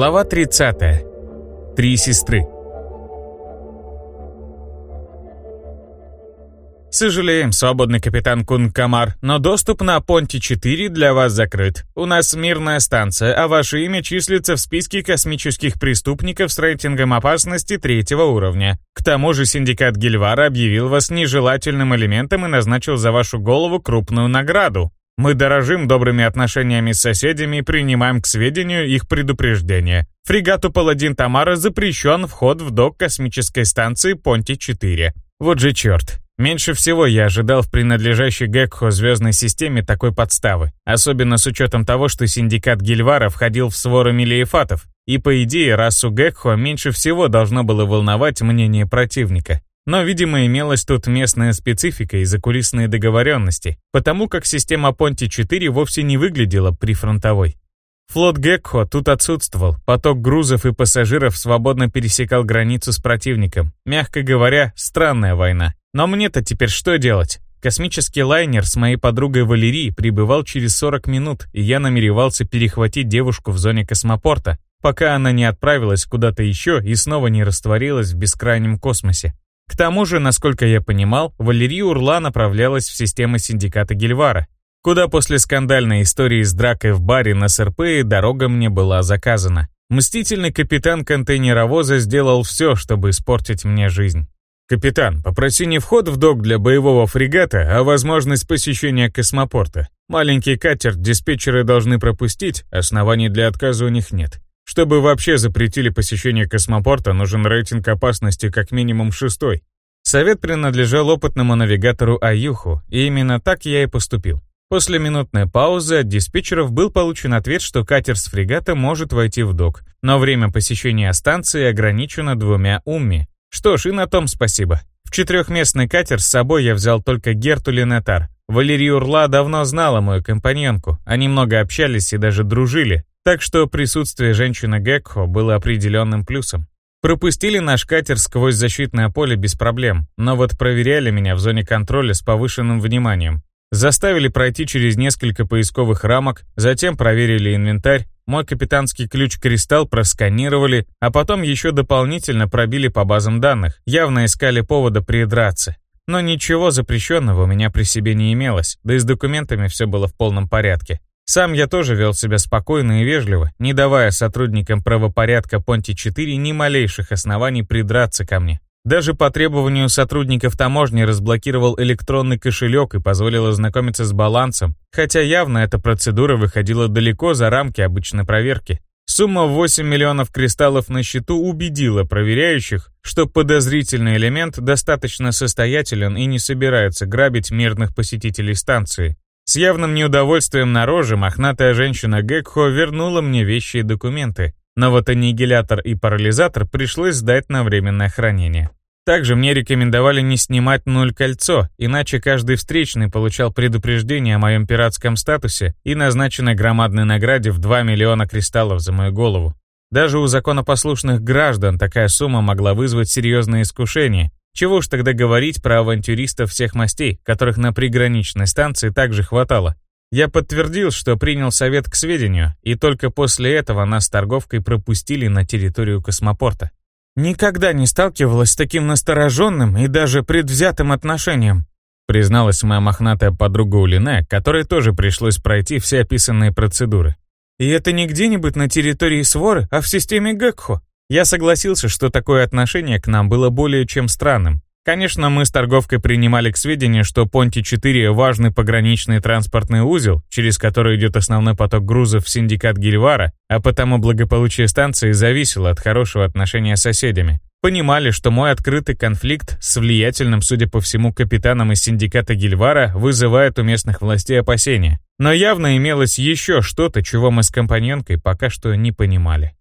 Глава 30. Три сестры. Сожалеем, свободный капитан Кун Камар, но доступ на Понти-4 для вас закрыт. У нас мирная станция, а ваше имя числится в списке космических преступников с рейтингом опасности третьего уровня. К тому же синдикат Гильвара объявил вас нежелательным элементом и назначил за вашу голову крупную награду. Мы дорожим добрыми отношениями с соседями и принимаем к сведению их предупреждения. Фрегату «Паладин Тамара» запрещен вход в док космической станции Понти-4. Вот же черт. Меньше всего я ожидал в принадлежащей Гекхо звездной системе такой подставы, особенно с учетом того, что синдикат Гильвара входил в своры милиефатов, и по идее расу Гекхо меньше всего должно было волновать мнение противника. Но, видимо, имелась тут местная специфика и закулисные договоренности, потому как система Понти-4 вовсе не выглядела прифронтовой. Флот Гекхо тут отсутствовал, поток грузов и пассажиров свободно пересекал границу с противником. Мягко говоря, странная война. Но мне-то теперь что делать? Космический лайнер с моей подругой Валерией прибывал через 40 минут, и я намеревался перехватить девушку в зоне космопорта, пока она не отправилась куда-то еще и снова не растворилась в бескрайнем космосе. К тому же, насколько я понимал, Валерия Урла направлялась в систему синдиката Гильвара, куда после скандальной истории с дракой в баре на СРП дорога мне была заказана. Мстительный капитан контейнеровоза сделал все, чтобы испортить мне жизнь. «Капитан, попроси не вход в док для боевого фрегата, а возможность посещения космопорта. Маленький катер диспетчеры должны пропустить, оснований для отказа у них нет. Чтобы вообще запретили посещение космопорта, нужен рейтинг опасности как минимум шестой. Совет принадлежал опытному навигатору Аюху, и именно так я и поступил. После минутной паузы от диспетчеров был получен ответ, что катер с фрегата может войти в док, но время посещения станции ограничено двумя умми. Что ж, и на том спасибо. В четырехместный катер с собой я взял только Герту Ленетар. Валерия Урла давно знала мою компаньонку, они много общались и даже дружили, так что присутствие женщины Гекхо было определенным плюсом. Пропустили наш катер сквозь защитное поле без проблем, но вот проверяли меня в зоне контроля с повышенным вниманием. Заставили пройти через несколько поисковых рамок, затем проверили инвентарь, мой капитанский ключ-кристалл просканировали, а потом еще дополнительно пробили по базам данных, явно искали повода придраться. Но ничего запрещенного у меня при себе не имелось, да и с документами все было в полном порядке. Сам я тоже вел себя спокойно и вежливо, не давая сотрудникам правопорядка Понти-4 ни малейших оснований придраться ко мне. Даже по требованию сотрудников таможни разблокировал электронный кошелек и позволил ознакомиться с балансом, хотя явно эта процедура выходила далеко за рамки обычной проверки. Сумма в 8 миллионов кристаллов на счету убедила проверяющих, что подозрительный элемент достаточно состоятелен и не собирается грабить мирных посетителей станции. С явным неудовольствием на роже мохнатая женщина Гекхо вернула мне вещи и документы, но вот аннигилятор и парализатор пришлось сдать на временное хранение. Также мне рекомендовали не снимать нуль кольцо, иначе каждый встречный получал предупреждение о моем пиратском статусе и назначенной громадной награде в 2 миллиона кристаллов за мою голову. Даже у законопослушных граждан такая сумма могла вызвать серьезные искушения, чего уж тогда говорить про авантюристов всех мастей, которых на приграничной станции также хватало. Я подтвердил, что принял совет к сведению, и только после этого нас с торговкой пропустили на территорию космопорта. «Никогда не сталкивалась с таким настороженным и даже предвзятым отношением», призналась моя мохнатая подруга Улине, которой тоже пришлось пройти все описанные процедуры. «И это не где-нибудь на территории Своры, а в системе Гекхо. Я согласился, что такое отношение к нам было более чем странным. Конечно, мы с торговкой принимали к сведению, что Понти-4 – важный пограничный транспортный узел, через который идет основной поток грузов в синдикат Гильвара, а потому благополучие станции зависело от хорошего отношения с соседями. Понимали, что мой открытый конфликт с влиятельным, судя по всему, капитаном из синдиката Гильвара вызывает у местных властей опасения. Но явно имелось еще что-то, чего мы с компаньонкой пока что не понимали.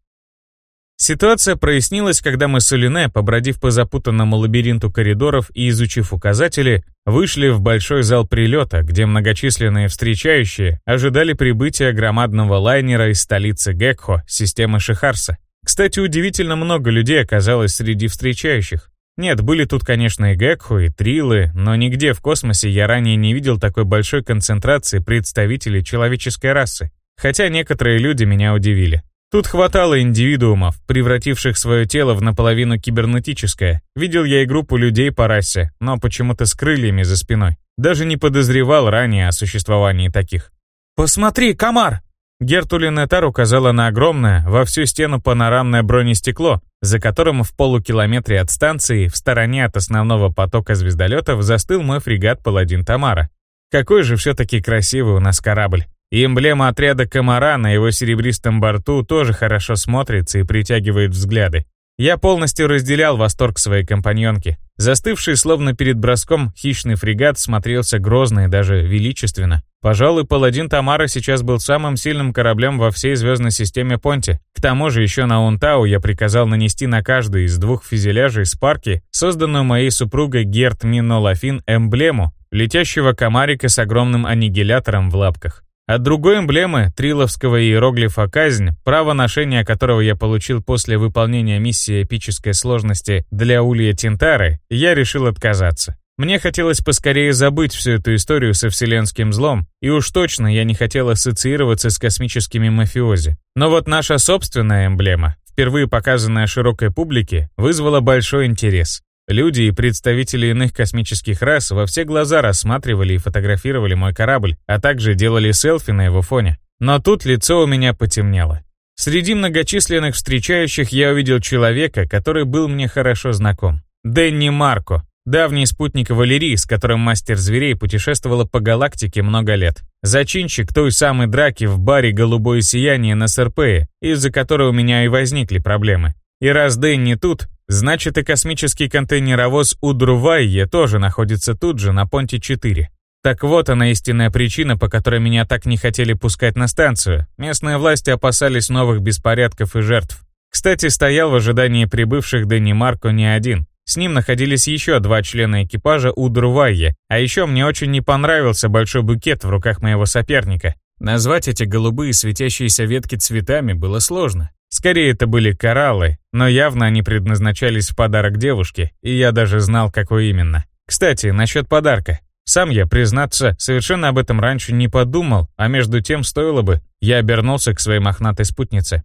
Ситуация прояснилась, когда мы с Улине, побродив по запутанному лабиринту коридоров и изучив указатели, вышли в большой зал прилета, где многочисленные встречающие ожидали прибытия громадного лайнера из столицы Гекхо, системы Шихарса. Кстати, удивительно много людей оказалось среди встречающих. Нет, были тут, конечно, и Гекхо, и Трилы, но нигде в космосе я ранее не видел такой большой концентрации представителей человеческой расы. Хотя некоторые люди меня удивили. Тут хватало индивидуумов, превративших свое тело в наполовину кибернетическое. Видел я и группу людей по расе, но почему-то с крыльями за спиной. Даже не подозревал ранее о существовании таких. «Посмотри, комар!» Гертулин Этар указала на огромное, во всю стену панорамное бронестекло, за которым в полукилометре от станции, в стороне от основного потока звездолетов, застыл мой фрегат «Паладин Тамара». Какой же все-таки красивый у нас корабль. И эмблема отряда «Комара» на его серебристом борту тоже хорошо смотрится и притягивает взгляды. Я полностью разделял восторг своей компаньонки. Застывший, словно перед броском, хищный фрегат смотрелся грозно и даже величественно. Пожалуй, паладин Тамара сейчас был самым сильным кораблем во всей звездной системе Понти. К тому же еще на Унтау я приказал нанести на каждый из двух фюзеляжей спарки, созданную моей супругой Герт Мино Лафин, эмблему летящего комарика с огромным аннигилятором в лапках. От другой эмблемы, триловского иероглифа «Казнь», право ношения которого я получил после выполнения миссии эпической сложности для Улья Тинтары, я решил отказаться. Мне хотелось поскорее забыть всю эту историю со вселенским злом, и уж точно я не хотел ассоциироваться с космическими мафиози. Но вот наша собственная эмблема, впервые показанная широкой публике, вызвала большой интерес. Люди и представители иных космических рас во все глаза рассматривали и фотографировали мой корабль, а также делали селфи на его фоне. Но тут лицо у меня потемнело. Среди многочисленных встречающих я увидел человека, который был мне хорошо знаком. Дэнни Марко, давний спутник Валерии, с которым мастер зверей путешествовала по галактике много лет. Зачинщик той самой драки в баре «Голубое сияние» на Серпее, из-за которой у меня и возникли проблемы. И раз Дэнни тут, Значит, и космический контейнеровоз Удрувайе тоже находится тут же, на Понте-4. Так вот она истинная причина, по которой меня так не хотели пускать на станцию. Местные власти опасались новых беспорядков и жертв. Кстати, стоял в ожидании прибывших Дэнни Марко не один. С ним находились еще два члена экипажа Удрувайе, а еще мне очень не понравился большой букет в руках моего соперника. Назвать эти голубые светящиеся ветки цветами было сложно. Скорее, это были кораллы, но явно они предназначались в подарок девушке, и я даже знал, какой именно. Кстати, насчет подарка. Сам я, признаться, совершенно об этом раньше не подумал, а между тем стоило бы. Я обернулся к своей мохнатой спутнице.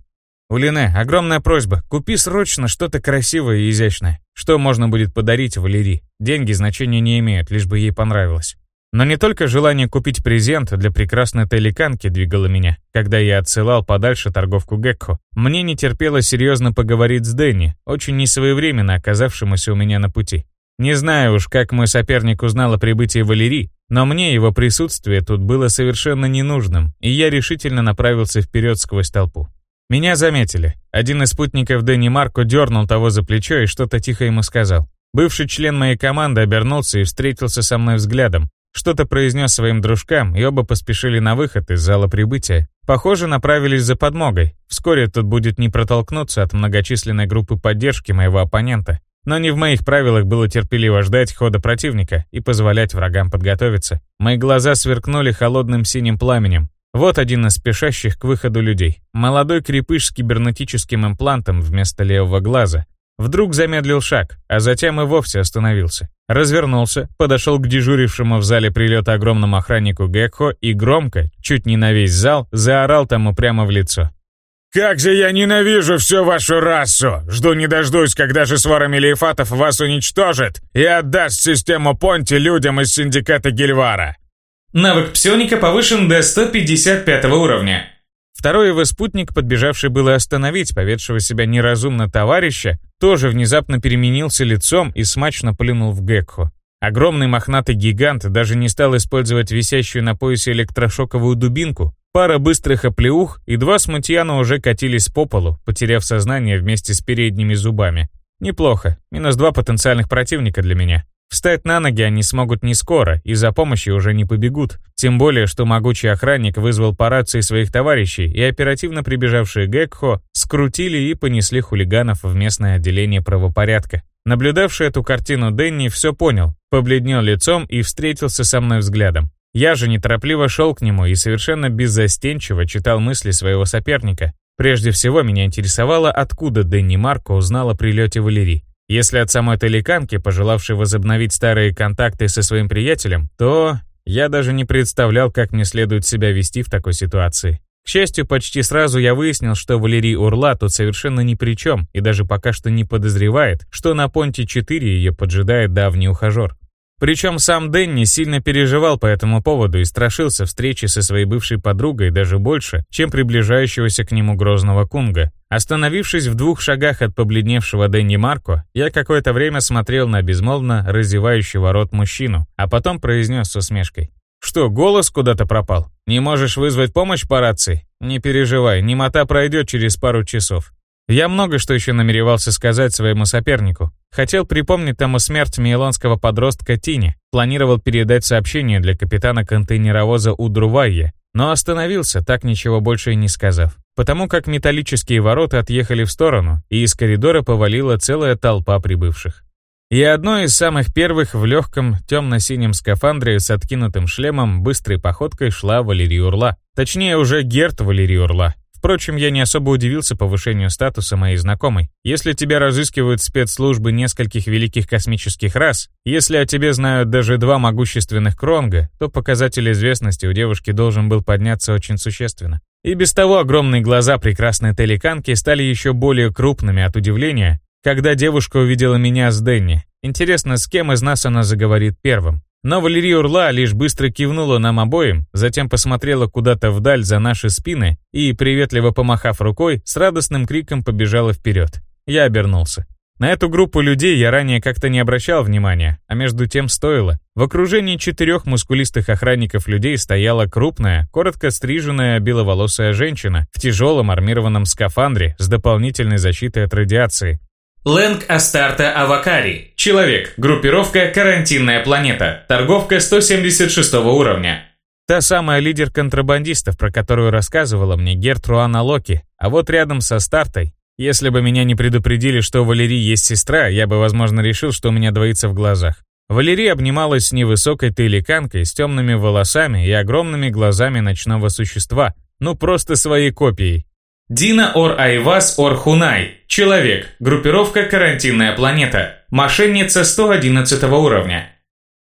«Улине, огромная просьба, купи срочно что-то красивое и изящное. Что можно будет подарить Валерии? Деньги значения не имеют, лишь бы ей понравилось». Но не только желание купить презент для прекрасной таликанки двигало меня, когда я отсылал подальше торговку Гекко. Мне не терпелось серьезно поговорить с Дэнни, очень несвоевременно оказавшемуся у меня на пути. Не знаю уж, как мой соперник узнал о прибытии Валерии, но мне его присутствие тут было совершенно ненужным, и я решительно направился вперед сквозь толпу. Меня заметили. Один из спутников Дэнни Марко дернул того за плечо и что-то тихо ему сказал. Бывший член моей команды обернулся и встретился со мной взглядом, что-то произнес своим дружкам, и оба поспешили на выход из зала прибытия. Похоже, направились за подмогой. Вскоре тут будет не протолкнуться от многочисленной группы поддержки моего оппонента. Но не в моих правилах было терпеливо ждать хода противника и позволять врагам подготовиться. Мои глаза сверкнули холодным синим пламенем. Вот один из спешащих к выходу людей. Молодой крепыш с кибернетическим имплантом вместо левого глаза. Вдруг замедлил шаг, а затем и вовсе остановился. Развернулся, подошел к дежурившему в зале прилета огромному охраннику Гекхо и громко, чуть не на весь зал, заорал тому прямо в лицо. «Как же я ненавижу всю вашу расу! Жду не дождусь, когда же свора Мелиефатов вас уничтожит и отдаст систему Понти людям из синдиката Гильвара!» Навык псионика повышен до 155 уровня. Второй его спутник, подбежавший было остановить поведшего себя неразумно товарища, тоже внезапно переменился лицом и смачно плюнул в Гекхо. Огромный мохнатый гигант даже не стал использовать висящую на поясе электрошоковую дубинку. Пара быстрых оплеух, и два смутьяна уже катились по полу, потеряв сознание вместе с передними зубами. Неплохо, минус два потенциальных противника для меня. Встать на ноги они смогут не скоро и за помощью уже не побегут. Тем более, что могучий охранник вызвал по рации своих товарищей, и оперативно прибежавшие Гекхо скрутили и понесли хулиганов в местное отделение правопорядка. Наблюдавший эту картину Дэнни все понял, побледнел лицом и встретился со мной взглядом. Я же неторопливо шел к нему и совершенно беззастенчиво читал мысли своего соперника. Прежде всего меня интересовало, откуда Дэнни Марко узнал о прилете Валерии. Если от самой Таликанки, пожелавшей возобновить старые контакты со своим приятелем, то я даже не представлял, как мне следует себя вести в такой ситуации. К счастью, почти сразу я выяснил, что Валерий Урла тут совершенно ни при чем и даже пока что не подозревает, что на Понте 4 ее поджидает давний ухажер. Причем сам Дэнни сильно переживал по этому поводу и страшился встречи со своей бывшей подругой даже больше, чем приближающегося к нему грозного кунга. Остановившись в двух шагах от побледневшего Дэнни Марко, я какое-то время смотрел на безмолвно разевающего рот мужчину, а потом произнес с усмешкой. «Что, голос куда-то пропал? Не можешь вызвать помощь по рации? Не переживай, немота пройдет через пару часов. Я много что еще намеревался сказать своему сопернику. Хотел припомнить тому смерть мейлонского подростка Тини, планировал передать сообщение для капитана контейнеровоза Удрувайе, но остановился, так ничего больше и не сказав. Потому как металлические ворота отъехали в сторону, и из коридора повалила целая толпа прибывших. И одной из самых первых в легком темно-синем скафандре с откинутым шлемом быстрой походкой шла Валерия Урла. Точнее, уже Герт Валерия Урла. Впрочем, я не особо удивился повышению статуса моей знакомой. Если тебя разыскивают спецслужбы нескольких великих космических рас, если о тебе знают даже два могущественных кронга, то показатель известности у девушки должен был подняться очень существенно. И без того огромные глаза прекрасной теликанки стали еще более крупными от удивления, когда девушка увидела меня с Дэнни. Интересно, с кем из нас она заговорит первым. Но Валерия Урла лишь быстро кивнула нам обоим, затем посмотрела куда-то вдаль за наши спины и, приветливо помахав рукой, с радостным криком побежала вперед. Я обернулся. На эту группу людей я ранее как-то не обращал внимания, а между тем стоило. В окружении четырех мускулистых охранников людей стояла крупная, коротко стриженная беловолосая женщина в тяжелом армированном скафандре с дополнительной защитой от радиации, Лэнг Астарта Авакари. Человек. Группировка «Карантинная планета». Торговка 176 уровня. Та самая лидер контрабандистов, про которую рассказывала мне Гертруана Локи. А вот рядом со Стартой, если бы меня не предупредили, что Валерий есть сестра, я бы, возможно, решил, что у меня двоится в глазах. Валерия обнималась с невысокой тыликанкой с темными волосами и огромными глазами ночного существа. Ну, просто своей копией. Дина Ор Айвас Ор Хунай. Человек. Группировка «Карантинная планета». Мошенница 111 уровня.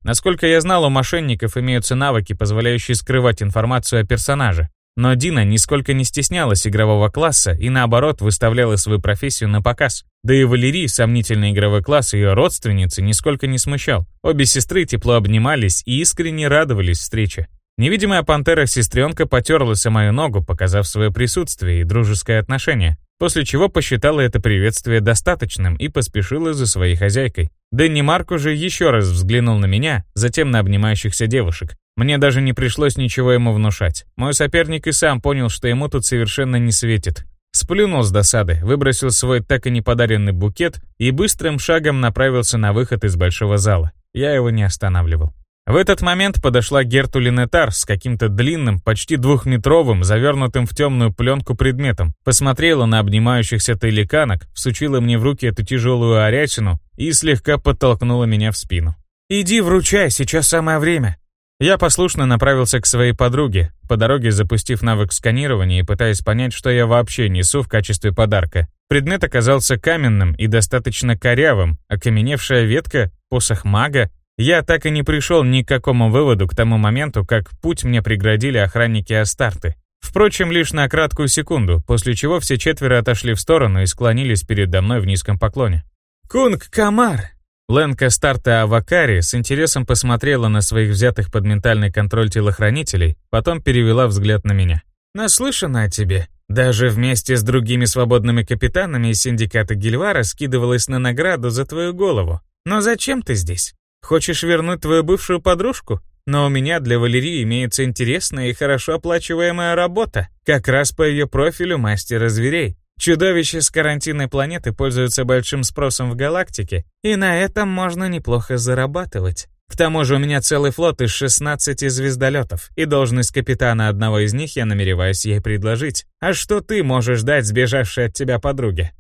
Насколько я знал, у мошенников имеются навыки, позволяющие скрывать информацию о персонаже. Но Дина нисколько не стеснялась игрового класса и наоборот выставляла свою профессию на показ. Да и Валерий, сомнительный игровой класс ее родственницы, нисколько не смущал. Обе сестры тепло обнимались и искренне радовались встрече. Невидимая пантера-сестренка потерлась о мою ногу, показав свое присутствие и дружеское отношение, после чего посчитала это приветствие достаточным и поспешила за своей хозяйкой. Дэнни Марк уже еще раз взглянул на меня, затем на обнимающихся девушек. Мне даже не пришлось ничего ему внушать. Мой соперник и сам понял, что ему тут совершенно не светит. Сплюнул с досады, выбросил свой так и не подаренный букет и быстрым шагом направился на выход из большого зала. Я его не останавливал. В этот момент подошла Герту Линетар с каким-то длинным, почти двухметровым, завернутым в темную пленку предметом, посмотрела на обнимающихся тайликанок, всучила мне в руки эту тяжелую арячину и слегка подтолкнула меня в спину. «Иди вручай, сейчас самое время». Я послушно направился к своей подруге, по дороге запустив навык сканирования и пытаясь понять, что я вообще несу в качестве подарка. Предмет оказался каменным и достаточно корявым, окаменевшая ветка, посох мага, я так и не пришел ни к какому выводу к тому моменту, как путь мне преградили охранники Астарты. Впрочем, лишь на краткую секунду, после чего все четверо отошли в сторону и склонились передо мной в низком поклоне. «Кунг Камар!» Ленка Старта Авакари с интересом посмотрела на своих взятых под ментальный контроль телохранителей, потом перевела взгляд на меня. «Наслышана о тебе. Даже вместе с другими свободными капитанами из синдиката Гильвара скидывалась на награду за твою голову. Но зачем ты здесь? Хочешь вернуть твою бывшую подружку? Но у меня для Валерии имеется интересная и хорошо оплачиваемая работа, как раз по ее профилю мастера зверей. Чудовища с карантинной планеты пользуются большим спросом в галактике, и на этом можно неплохо зарабатывать. К тому же у меня целый флот из 16 звездолетов, и должность капитана одного из них я намереваюсь ей предложить. А что ты можешь дать сбежавшей от тебя подруге?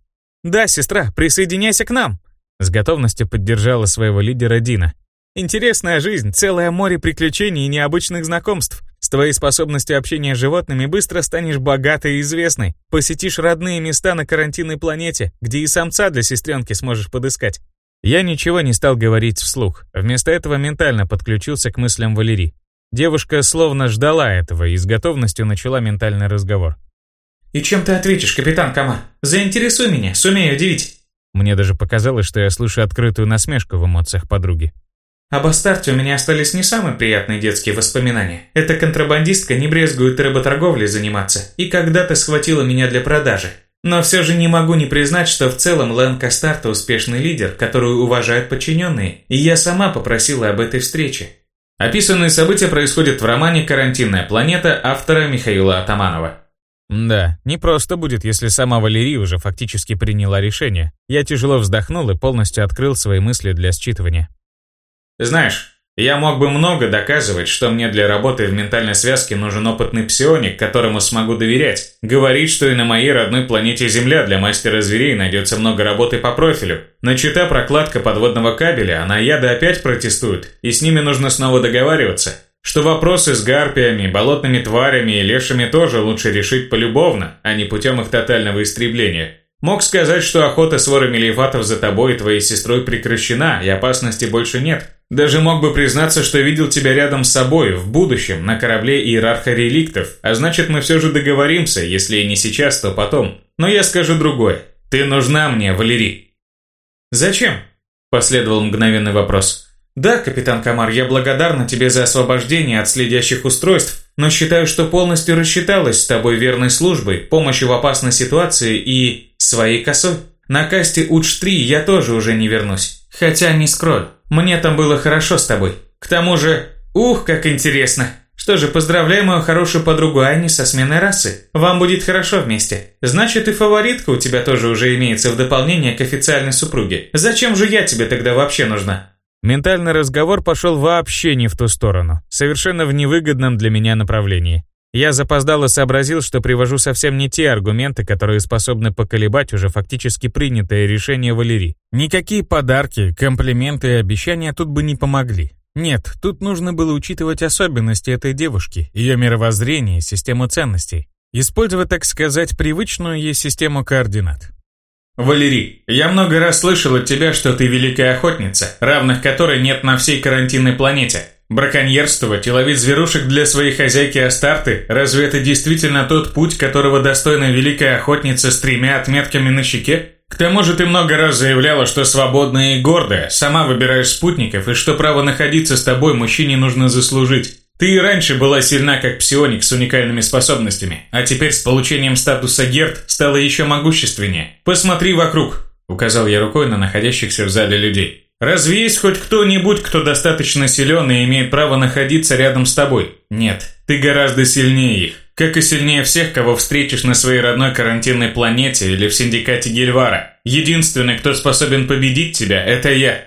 Да, сестра, присоединяйся к нам. С готовностью поддержала своего лидера Дина. «Интересная жизнь, целое море приключений и необычных знакомств. С твоей способностью общения с животными быстро станешь богатой и известной. Посетишь родные места на карантинной планете, где и самца для сестренки сможешь подыскать». Я ничего не стал говорить вслух. Вместо этого ментально подключился к мыслям Валерии. Девушка словно ждала этого и с готовностью начала ментальный разговор. «И чем ты ответишь, капитан Кама? Заинтересуй меня, сумею удивить». Мне даже показалось, что я слышу открытую насмешку в эмоциях подруги. Об Астарте у меня остались не самые приятные детские воспоминания. Эта контрабандистка не брезгует рыботорговлей заниматься и когда-то схватила меня для продажи. Но все же не могу не признать, что в целом Лэн Кастарта успешный лидер, которую уважают подчиненные, и я сама попросила об этой встрече. Описанные события происходят в романе «Карантинная планета» автора Михаила Атаманова. Да, не просто будет, если сама Валерия уже фактически приняла решение. Я тяжело вздохнул и полностью открыл свои мысли для считывания. Знаешь, я мог бы много доказывать, что мне для работы в ментальной связке нужен опытный псионик, которому смогу доверять. Говорить, что и на моей родной планете Земля для мастера зверей найдется много работы по профилю. Начата прокладка подводного кабеля, а наяды опять протестуют, и с ними нужно снова договариваться. Что вопросы с гарпиями, болотными тварями и лешами тоже лучше решить полюбовно, а не путем их тотального истребления. Мог сказать, что охота с ворами лейфатов за тобой и твоей сестрой прекращена, и опасности больше нет. Даже мог бы признаться, что видел тебя рядом с собой, в будущем, на корабле Иерарха Реликтов, а значит мы все же договоримся, если и не сейчас, то потом. Но я скажу другое. Ты нужна мне, Валерий. «Зачем?» – последовал мгновенный вопрос. «Да, капитан Камар, я благодарна тебе за освобождение от следящих устройств, но считаю, что полностью рассчиталась с тобой верной службой, помощью в опасной ситуации и своей косой. На касте УЧ-3 я тоже уже не вернусь. Хотя не скрою, мне там было хорошо с тобой. К тому же, ух, как интересно. Что же, поздравляю мою хорошую подругу Анни со сменой расы. Вам будет хорошо вместе. Значит, и фаворитка у тебя тоже уже имеется в дополнение к официальной супруге. Зачем же я тебе тогда вообще нужна? Ментальный разговор пошел вообще не в ту сторону, совершенно в невыгодном для меня направлении. Я запоздало сообразил, что привожу совсем не те аргументы, которые способны поколебать уже фактически принятое решение Валерии. Никакие подарки, комплименты и обещания тут бы не помогли. Нет, тут нужно было учитывать особенности этой девушки, ее мировоззрение, систему ценностей. Использовать, так сказать, привычную ей систему координат. «Валерий, я много раз слышал от тебя, что ты великая охотница, равных которой нет на всей карантинной планете. Браконьерствовать и ловить зверушек для своей хозяйки Астарты – разве это действительно тот путь, которого достойна великая охотница с тремя отметками на щеке? К тому же ты много раз заявляла, что свободная и гордая, сама выбираешь спутников, и что право находиться с тобой мужчине нужно заслужить. Ты и раньше была сильна как псионик с уникальными способностями, а теперь с получением статуса Герд стала еще могущественнее. Посмотри вокруг, указал я рукой на находящихся в зале людей. Разве есть хоть кто-нибудь, кто достаточно силен и имеет право находиться рядом с тобой? Нет, ты гораздо сильнее их. Как и сильнее всех, кого встретишь на своей родной карантинной планете или в синдикате Гельвара. Единственный, кто способен победить тебя, это я.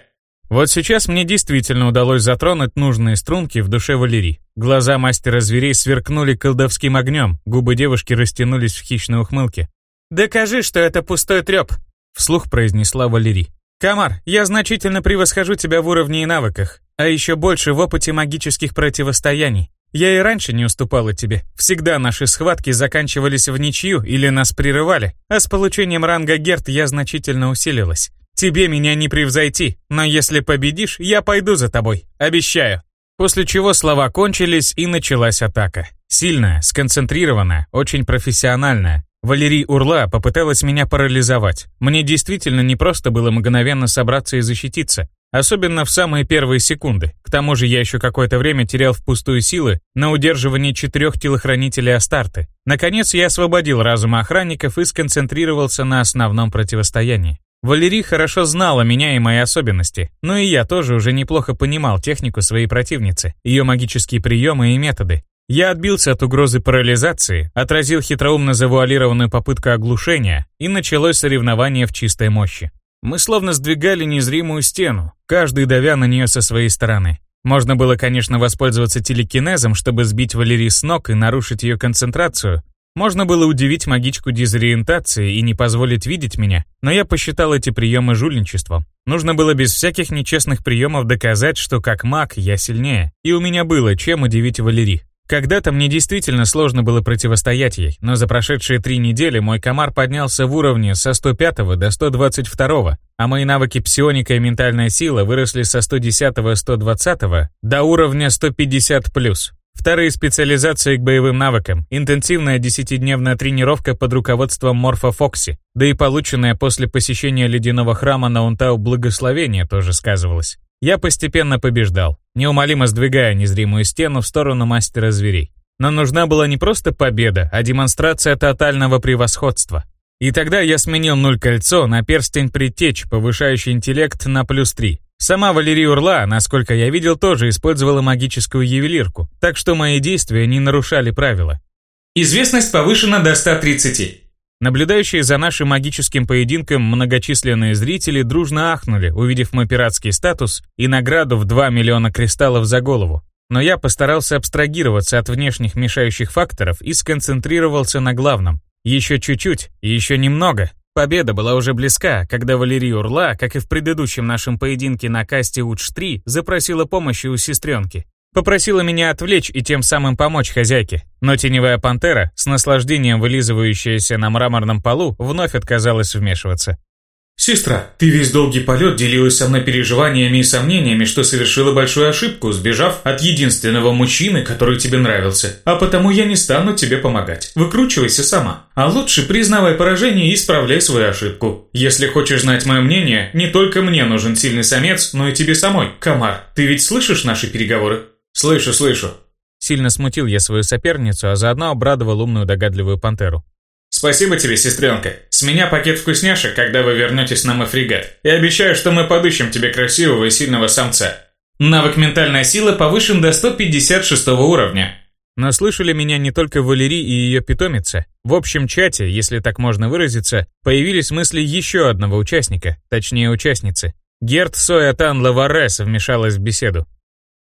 Вот сейчас мне действительно удалось затронуть нужные струнки в душе Валерии. Глаза мастера зверей сверкнули колдовским огнем, губы девушки растянулись в хищной ухмылке. «Докажи, что это пустой треп», — вслух произнесла Валерий. «Камар, я значительно превосхожу тебя в уровне и навыках, а еще больше в опыте магических противостояний. Я и раньше не уступала тебе. Всегда наши схватки заканчивались в ничью или нас прерывали, а с получением ранга Герт я значительно усилилась. Тебе меня не превзойти, но если победишь, я пойду за тобой. Обещаю». После чего слова кончились и началась атака. Сильная, сконцентрированная, очень профессиональная. Валерий Урла попыталась меня парализовать. Мне действительно непросто было мгновенно собраться и защититься, особенно в самые первые секунды. К тому же я еще какое-то время терял впустую силы на удерживание четырех телохранителей Астарты. Наконец я освободил разум охранников и сконцентрировался на основном противостоянии. Валерий хорошо знала меня и мои особенности, но и я тоже уже неплохо понимал технику своей противницы, ее магические приемы и методы. Я отбился от угрозы парализации, отразил хитроумно завуалированную попытку оглушения, и началось соревнование в чистой мощи. Мы словно сдвигали незримую стену, каждый давя на нее со своей стороны. Можно было, конечно, воспользоваться телекинезом, чтобы сбить Валерий с ног и нарушить ее концентрацию. Можно было удивить магичку дезориентации и не позволить видеть меня, но я посчитал эти приемы жульничеством. Нужно было без всяких нечестных приемов доказать, что как маг я сильнее, и у меня было чем удивить Валерий. Когда-то мне действительно сложно было противостоять ей, но за прошедшие три недели мой комар поднялся в уровне со 105 до 122, а мои навыки псионика и ментальная сила выросли со 110-120 до уровня 150+. Вторые специализации к боевым навыкам, интенсивная десятидневная тренировка под руководством Морфа Фокси, да и полученное после посещения ледяного храма на Унтау благословение тоже сказывалось. Я постепенно побеждал, неумолимо сдвигая незримую стену в сторону мастера зверей. Но нужна была не просто победа, а демонстрация тотального превосходства. И тогда я сменил нуль кольцо на перстень предтеч, повышающий интеллект на плюс 3. Сама Валерия Урла, насколько я видел, тоже использовала магическую ювелирку, так что мои действия не нарушали правила. Известность повышена до 130. Наблюдающие за нашим магическим поединком многочисленные зрители дружно ахнули, увидев мой пиратский статус и награду в 2 миллиона кристаллов за голову. Но я постарался абстрагироваться от внешних мешающих факторов и сконцентрировался на главном. Еще чуть-чуть, еще немного, Победа была уже близка, когда Валерия Урла, как и в предыдущем нашем поединке на касте Удж-3, запросила помощи у сестренки. Попросила меня отвлечь и тем самым помочь хозяйке. Но теневая пантера, с наслаждением вылизывающаяся на мраморном полу, вновь отказалась вмешиваться. «Сестра, ты весь долгий полет делилась со мной переживаниями и сомнениями, что совершила большую ошибку, сбежав от единственного мужчины, который тебе нравился. А потому я не стану тебе помогать. Выкручивайся сама. А лучше признавай поражение и исправляй свою ошибку. Если хочешь знать мое мнение, не только мне нужен сильный самец, но и тебе самой. Комар, ты ведь слышишь наши переговоры?» «Слышу, слышу». Сильно смутил я свою соперницу, а заодно обрадовал умную догадливую пантеру. «Спасибо тебе, сестренка. С меня пакет вкусняшек, когда вы вернетесь на мой фрегат. И обещаю, что мы подыщем тебе красивого и сильного самца. Навык ментальная сила повышен до 156 уровня». Но слышали меня не только Валерий и ее питомица. В общем чате, если так можно выразиться, появились мысли еще одного участника, точнее участницы. Герт Соятан Лаварес вмешалась в беседу.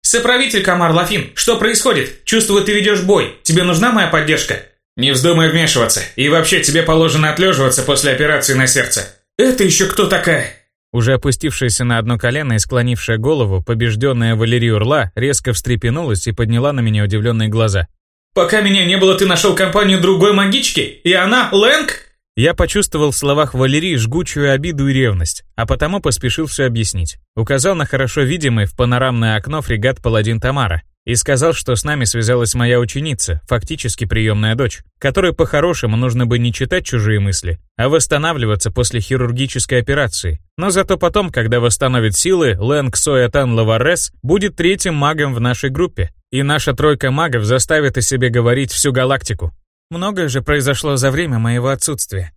«Соправитель Камар Лафин, что происходит? Чувствую, ты ведешь бой. Тебе нужна моя поддержка?» «Не вздумай вмешиваться. И вообще, тебе положено отлеживаться после операции на сердце». «Это еще кто такая?» Уже опустившаяся на одно колено и склонившая голову, побежденная Валерия Урла резко встрепенулась и подняла на меня удивленные глаза. «Пока меня не было, ты нашел компанию другой магички? И она Лэнг?» Я почувствовал в словах Валерии жгучую обиду и ревность, а потому поспешил все объяснить. Указал на хорошо видимый в панорамное окно фрегат «Паладин Тамара», и сказал, что с нами связалась моя ученица, фактически приемная дочь, которой по-хорошему нужно бы не читать чужие мысли, а восстанавливаться после хирургической операции. Но зато потом, когда восстановит силы, Лэнг Соятан Лаварес будет третьим магом в нашей группе, и наша тройка магов заставит о себе говорить всю галактику. Многое же произошло за время моего отсутствия.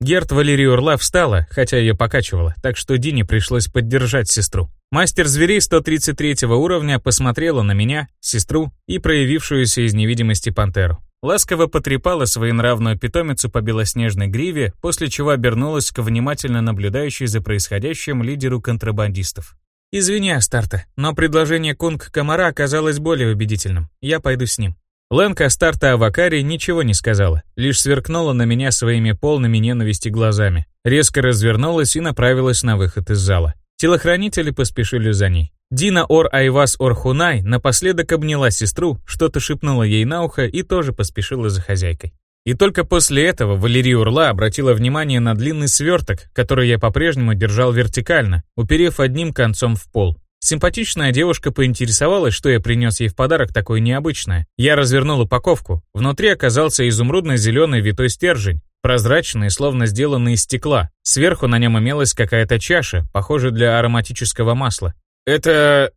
Герт Валерия Урла встала, хотя ее покачивала, так что Дине пришлось поддержать сестру. Мастер зверей 133 уровня посмотрела на меня, сестру и проявившуюся из невидимости пантеру. Ласково потрепала своенравную питомицу по белоснежной гриве, после чего обернулась к внимательно наблюдающей за происходящим лидеру контрабандистов. «Извини, Астарта, но предложение Кунг Комара оказалось более убедительным. Я пойду с ним». Ленка Астарта Авакари ничего не сказала, лишь сверкнула на меня своими полными ненависти глазами, резко развернулась и направилась на выход из зала. Телохранители поспешили за ней. Дина Ор Айвас Ор Хунай напоследок обняла сестру, что-то шепнула ей на ухо и тоже поспешила за хозяйкой. И только после этого Валерия Урла обратила внимание на длинный сверток, который я по-прежнему держал вертикально, уперев одним концом в пол. Симпатичная девушка поинтересовалась, что я принес ей в подарок такое необычное. Я развернул упаковку. Внутри оказался изумрудно-зеленый витой стержень, прозрачный, словно сделанный из стекла. Сверху на нем имелась какая-то чаша, похожая для ароматического масла. Это...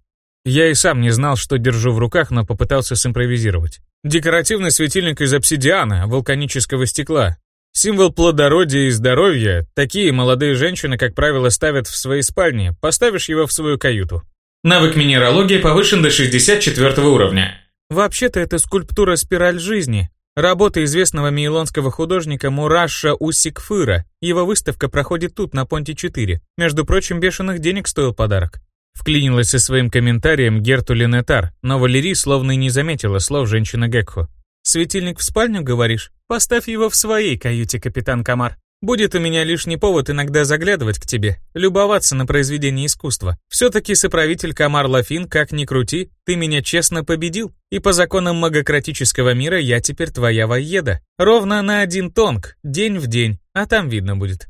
Я и сам не знал, что держу в руках, но попытался симпровизировать. Декоративный светильник из обсидиана, вулканического стекла. Символ плодородия и здоровья. Такие молодые женщины, как правило, ставят в своей спальне. Поставишь его в свою каюту. Навык минералогии повышен до 64 уровня. Вообще-то это скульптура «Спираль жизни», Работа известного мейлонского художника Мураша Усикфыра. Его выставка проходит тут, на Понте-4. Между прочим, бешеных денег стоил подарок. Вклинилась со своим комментарием Герту Ленетар, но Валерий словно и не заметила слов женщины Гекхо. «Светильник в спальню, говоришь? Поставь его в своей каюте, капитан Камар. Будет у меня лишний повод иногда заглядывать к тебе, любоваться на произведение искусства. Все-таки соправитель Камар Лафин, как ни крути, ты меня честно победил, и по законам магократического мира я теперь твоя воеда. Ровно на один тонг, день в день, а там видно будет.